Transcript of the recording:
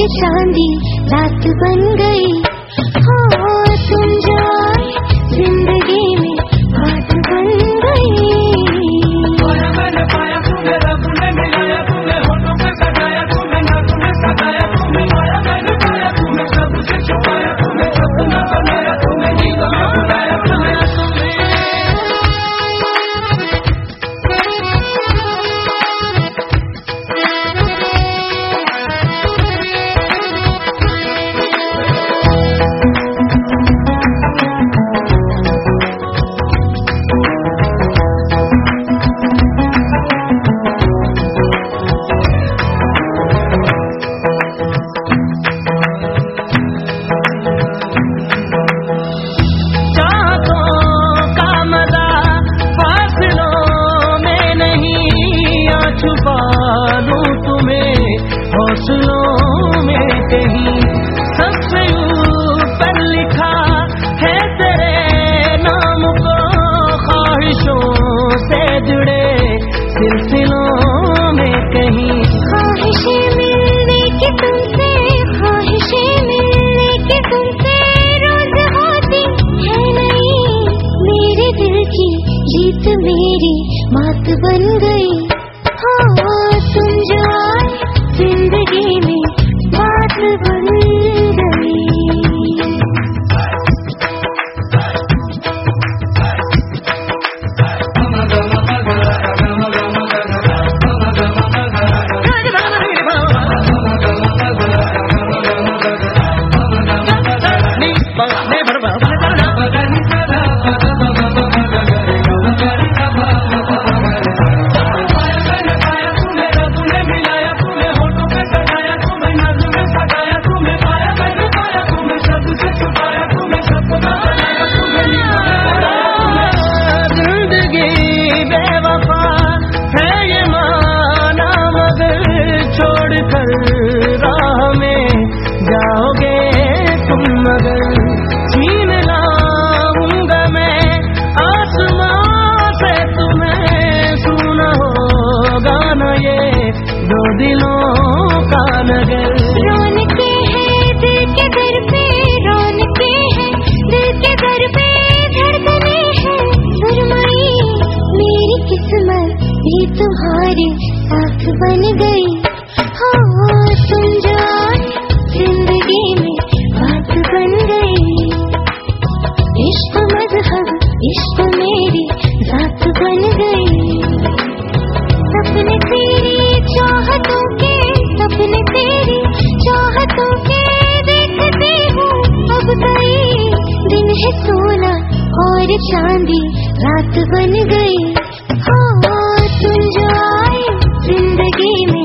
चांदी रात बन गई। जीत मेरी मात बन गई। तुम्हारी है सोना और चांदी रात बन गई। हो तुम जो आए ज़िंदगी में।